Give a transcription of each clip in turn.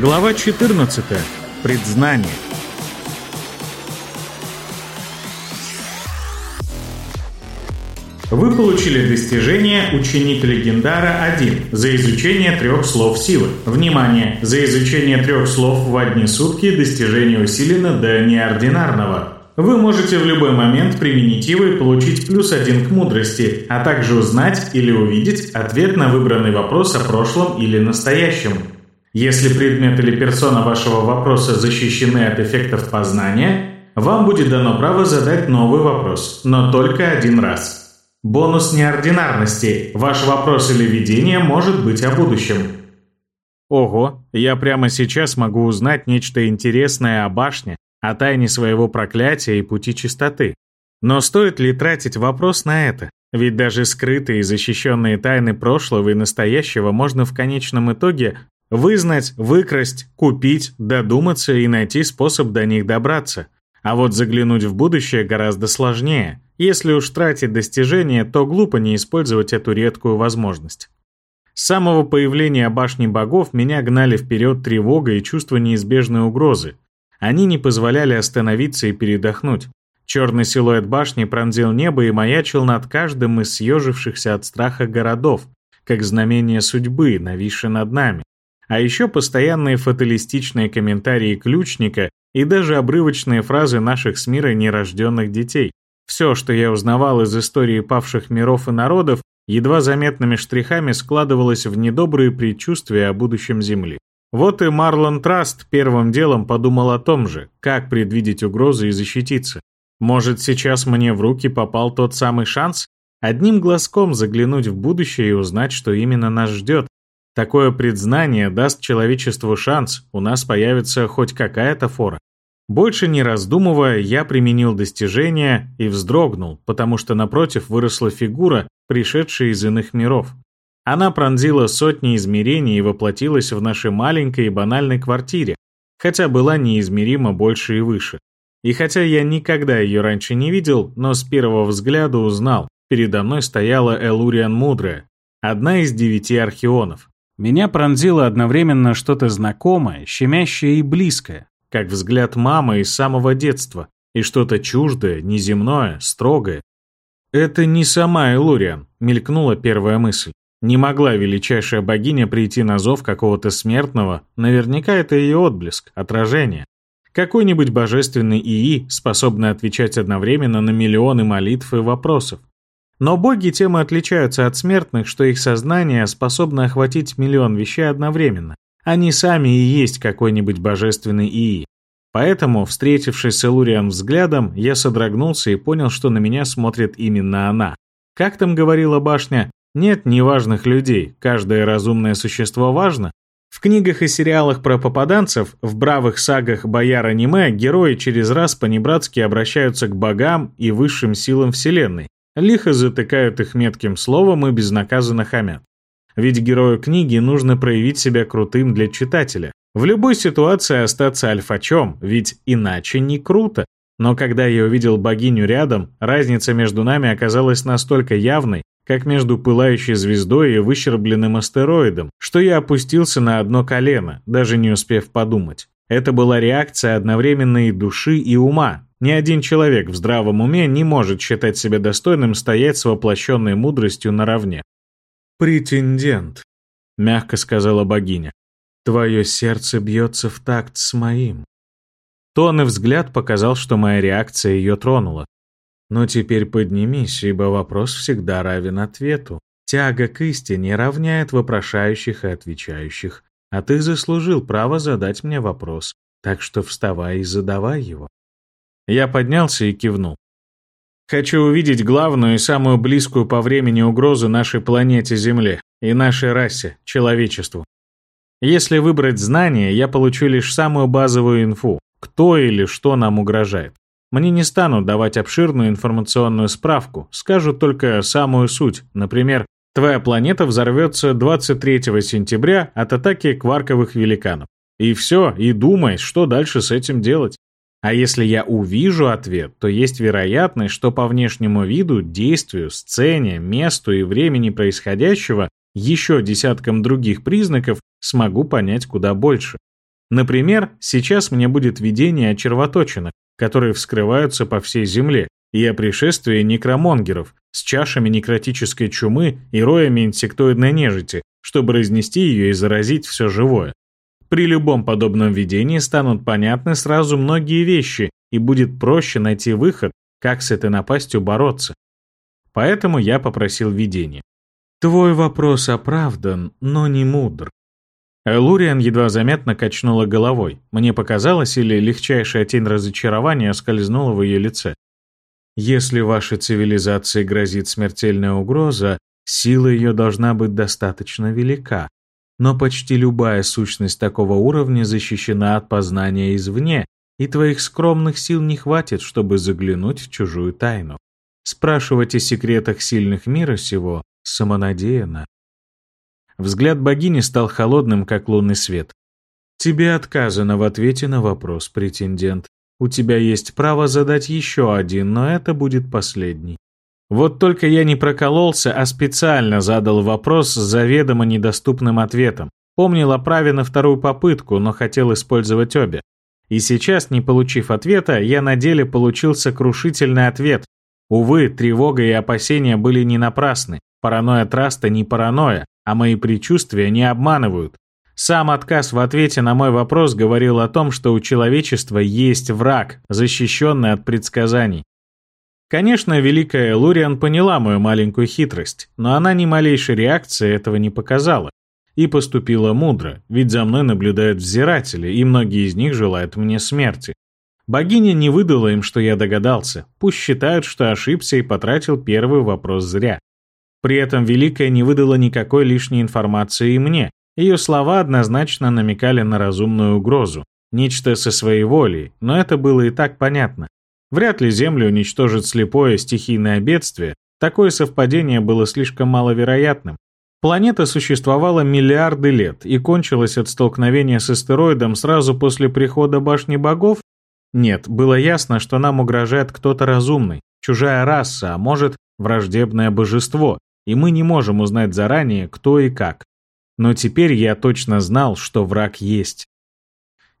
Глава 14. Предзнание. Вы получили достижение «Ученик Легендара 1» за изучение трех слов силы. Внимание! За изучение трех слов в одни сутки достижение усилено до неординарного. Вы можете в любой момент применить его и получить плюс один к мудрости, а также узнать или увидеть ответ на выбранный вопрос о прошлом или настоящем. Если предмет или персона вашего вопроса защищены от эффектов познания, вам будет дано право задать новый вопрос, но только один раз. Бонус неординарности. Ваш вопрос или видение может быть о будущем. Ого, я прямо сейчас могу узнать нечто интересное о башне, о тайне своего проклятия и пути чистоты. Но стоит ли тратить вопрос на это? Ведь даже скрытые и защищенные тайны прошлого и настоящего можно в конечном итоге вызнать, выкрасть, купить, додуматься и найти способ до них добраться. А вот заглянуть в будущее гораздо сложнее – если уж тратить достижения, то глупо не использовать эту редкую возможность. С самого появления башни богов меня гнали вперед тревога и чувство неизбежной угрозы. Они не позволяли остановиться и передохнуть. Черный силуэт башни пронзил небо и маячил над каждым из съежившихся от страха городов, как знамение судьбы, нависшее над нами. А еще постоянные фаталистичные комментарии ключника и даже обрывочные фразы наших с мира нерожденных детей. Все, что я узнавал из истории павших миров и народов, едва заметными штрихами складывалось в недобрые предчувствия о будущем Земли. Вот и Марлон Траст первым делом подумал о том же, как предвидеть угрозы и защититься. Может, сейчас мне в руки попал тот самый шанс? Одним глазком заглянуть в будущее и узнать, что именно нас ждет. Такое предзнание даст человечеству шанс, у нас появится хоть какая-то фора. Больше не раздумывая, я применил достижение и вздрогнул, потому что напротив выросла фигура, пришедшая из иных миров. Она пронзила сотни измерений и воплотилась в нашей маленькой и банальной квартире, хотя была неизмеримо больше и выше. И хотя я никогда ее раньше не видел, но с первого взгляда узнал, передо мной стояла Элуриан Мудрая, одна из девяти архионов. Меня пронзило одновременно что-то знакомое, щемящее и близкое, как взгляд мамы из самого детства, и что-то чуждое, неземное, строгое. «Это не сама Элуриан», — мелькнула первая мысль. Не могла величайшая богиня прийти на зов какого-то смертного, наверняка это ее отблеск, отражение. Какой-нибудь божественный ИИ, способный отвечать одновременно на миллионы молитв и вопросов. Но боги тем и отличаются от смертных, что их сознание способно охватить миллион вещей одновременно. Они сами и есть какой-нибудь божественный ИИ. Поэтому, встретившись с Элуриан взглядом, я содрогнулся и понял, что на меня смотрит именно она. Как там говорила башня, нет неважных людей, каждое разумное существо важно. В книгах и сериалах про попаданцев, в бравых сагах бояр-аниме герои через раз понебратски обращаются к богам и высшим силам вселенной, лихо затыкают их метким словом и безнаказанно хамят. Ведь герою книги нужно проявить себя крутым для читателя. В любой ситуации остаться альфачом, ведь иначе не круто. Но когда я увидел богиню рядом, разница между нами оказалась настолько явной, как между пылающей звездой и выщербленным астероидом, что я опустился на одно колено, даже не успев подумать. Это была реакция одновременно и души, и ума. Ни один человек в здравом уме не может считать себя достойным стоять с воплощенной мудростью наравне. «Претендент», — мягко сказала богиня, — «твое сердце бьется в такт с моим». Тон и взгляд показал, что моя реакция ее тронула. Но теперь поднимись, ибо вопрос всегда равен ответу. Тяга к истине равняет вопрошающих и отвечающих, а ты заслужил право задать мне вопрос, так что вставай и задавай его. Я поднялся и кивнул. Хочу увидеть главную и самую близкую по времени угрозу нашей планете Земле и нашей расе, человечеству. Если выбрать знание, я получу лишь самую базовую инфу, кто или что нам угрожает. Мне не станут давать обширную информационную справку, скажут только самую суть. Например, твоя планета взорвется 23 сентября от атаки кварковых великанов. И все, и думай, что дальше с этим делать. А если я увижу ответ, то есть вероятность, что по внешнему виду, действию, сцене, месту и времени происходящего, еще десяткам других признаков, смогу понять куда больше. Например, сейчас мне будет видение о червоточинах, которые вскрываются по всей земле, и о пришествии некромонгеров с чашами некротической чумы и роями инсектоидной нежити, чтобы разнести ее и заразить все живое. При любом подобном видении станут понятны сразу многие вещи, и будет проще найти выход, как с этой напастью бороться. Поэтому я попросил видение. Твой вопрос оправдан, но не мудр. Луриан едва заметно качнула головой. Мне показалось, или легчайшая тень разочарования скользнула в ее лице. Если вашей цивилизации грозит смертельная угроза, сила ее должна быть достаточно велика. Но почти любая сущность такого уровня защищена от познания извне, и твоих скромных сил не хватит, чтобы заглянуть в чужую тайну. Спрашивать о секретах сильных мира сего самонадеянно. Взгляд богини стал холодным, как лунный свет. «Тебе отказано в ответе на вопрос, претендент. У тебя есть право задать еще один, но это будет последний». Вот только я не прокололся, а специально задал вопрос с заведомо недоступным ответом. Помнил о праве на вторую попытку, но хотел использовать обе. И сейчас, не получив ответа, я на деле получил сокрушительный ответ. Увы, тревога и опасения были не напрасны. Паранойя Траста не паранойя, а мои предчувствия не обманывают. Сам отказ в ответе на мой вопрос говорил о том, что у человечества есть враг, защищенный от предсказаний. Конечно, Великая Луриан поняла мою маленькую хитрость, но она ни малейшей реакции этого не показала. И поступила мудро, ведь за мной наблюдают взиратели, и многие из них желают мне смерти. Богиня не выдала им, что я догадался. Пусть считают, что ошибся и потратил первый вопрос зря. При этом Великая не выдала никакой лишней информации и мне. Ее слова однозначно намекали на разумную угрозу. Нечто со своей волей, но это было и так понятно. Вряд ли Землю уничтожит слепое стихийное бедствие, такое совпадение было слишком маловероятным. Планета существовала миллиарды лет и кончилась от столкновения с астероидом сразу после прихода Башни Богов? Нет, было ясно, что нам угрожает кто-то разумный, чужая раса, а может, враждебное божество, и мы не можем узнать заранее, кто и как. Но теперь я точно знал, что враг есть.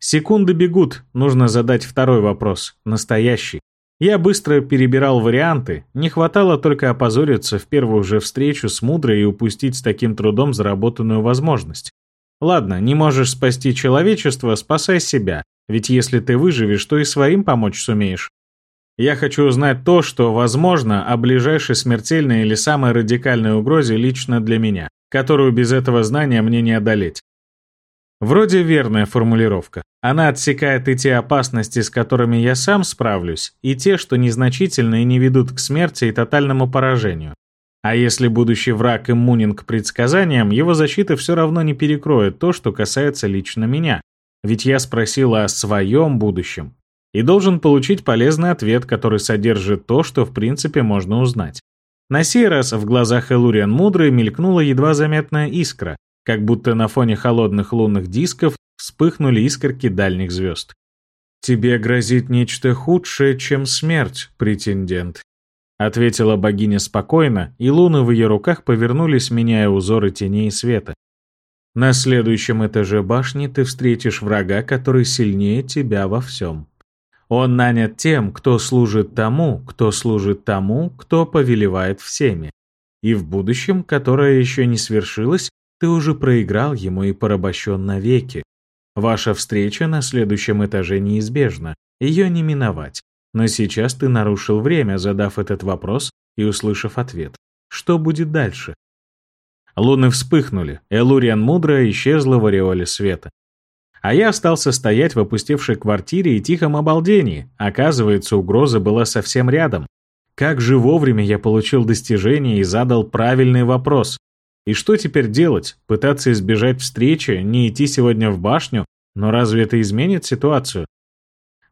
Секунды бегут, нужно задать второй вопрос, настоящий. Я быстро перебирал варианты, не хватало только опозориться в первую же встречу с мудрой и упустить с таким трудом заработанную возможность. Ладно, не можешь спасти человечество, спасай себя, ведь если ты выживешь, то и своим помочь сумеешь. Я хочу узнать то, что возможно о ближайшей смертельной или самой радикальной угрозе лично для меня, которую без этого знания мне не одолеть. Вроде верная формулировка. Она отсекает и те опасности, с которыми я сам справлюсь, и те, что незначительны и не ведут к смерти и тотальному поражению. А если будущий враг иммунен к предсказаниям, его защита все равно не перекроет то, что касается лично меня. Ведь я спросил о своем будущем, и должен получить полезный ответ, который содержит то, что в принципе можно узнать. На сей раз в глазах Элуриан Мудрой мелькнула едва заметная искра, как будто на фоне холодных лунных дисков вспыхнули искорки дальних звезд. «Тебе грозит нечто худшее, чем смерть, претендент», ответила богиня спокойно, и луны в ее руках повернулись, меняя узоры теней и света. «На следующем этаже башни ты встретишь врага, который сильнее тебя во всем. Он нанят тем, кто служит тому, кто служит тому, кто повелевает всеми. И в будущем, которое еще не свершилось, ты уже проиграл ему и порабощен навеки. Ваша встреча на следующем этаже неизбежна, ее не миновать. Но сейчас ты нарушил время, задав этот вопрос и услышав ответ. Что будет дальше? Луны вспыхнули, Элуриан мудрая исчезла в ореоле света. А я остался стоять в опустевшей квартире и тихом обалдении. Оказывается, угроза была совсем рядом. Как же вовремя я получил достижение и задал правильный вопрос. И что теперь делать? Пытаться избежать встречи, не идти сегодня в башню? Но разве это изменит ситуацию?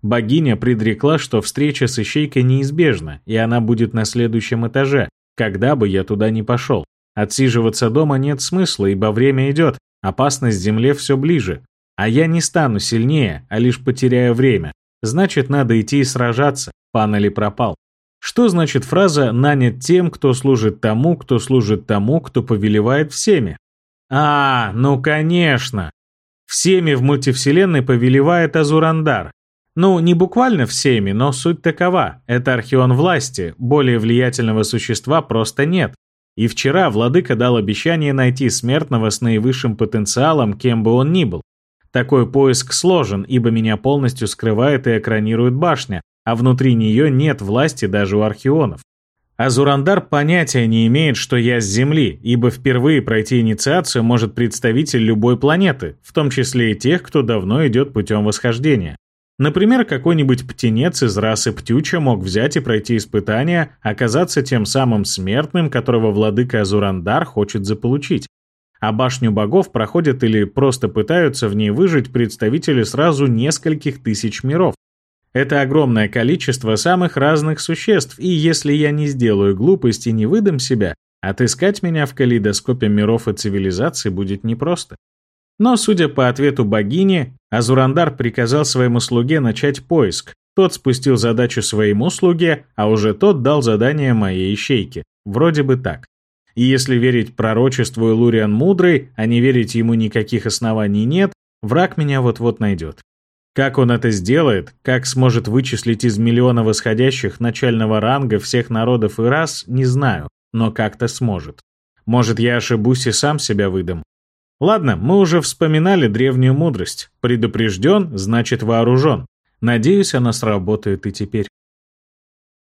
Богиня предрекла, что встреча с ищейкой неизбежна, и она будет на следующем этаже, когда бы я туда не пошел. Отсиживаться дома нет смысла, ибо время идет, опасность земле все ближе, а я не стану сильнее, а лишь потеряю время. Значит, надо идти и сражаться, пан или пропал. Что значит фраза «нанят тем, кто служит тому, кто служит тому, кто повелевает всеми»? А, ну конечно! Всеми в мультивселенной повелевает Азурандар. Ну, не буквально всеми, но суть такова. Это архион власти, более влиятельного существа просто нет. И вчера владыка дал обещание найти смертного с наивысшим потенциалом, кем бы он ни был. Такой поиск сложен, ибо меня полностью скрывает и экранирует башня, а внутри нее нет власти даже у архионов. Азурандар понятия не имеет, что я с Земли, ибо впервые пройти инициацию может представитель любой планеты, в том числе и тех, кто давно идет путем восхождения. Например, какой-нибудь птенец из расы птюча мог взять и пройти испытание, оказаться тем самым смертным, которого владыка Азурандар хочет заполучить. А башню богов проходят или просто пытаются в ней выжить представители сразу нескольких тысяч миров. Это огромное количество самых разных существ, и если я не сделаю глупости и не выдам себя, отыскать меня в калейдоскопе миров и цивилизаций будет непросто. Но, судя по ответу богини, Азурандар приказал своему слуге начать поиск. Тот спустил задачу своему слуге, а уже тот дал задание моей ищейке. Вроде бы так. И если верить пророчеству Луриан Мудрый, а не верить ему никаких оснований нет, враг меня вот-вот найдет. Как он это сделает, как сможет вычислить из миллиона восходящих начального ранга всех народов и рас, не знаю, но как-то сможет. Может, я ошибусь и сам себя выдам, Ладно, мы уже вспоминали древнюю мудрость. Предупрежден, значит вооружен. Надеюсь, она сработает и теперь.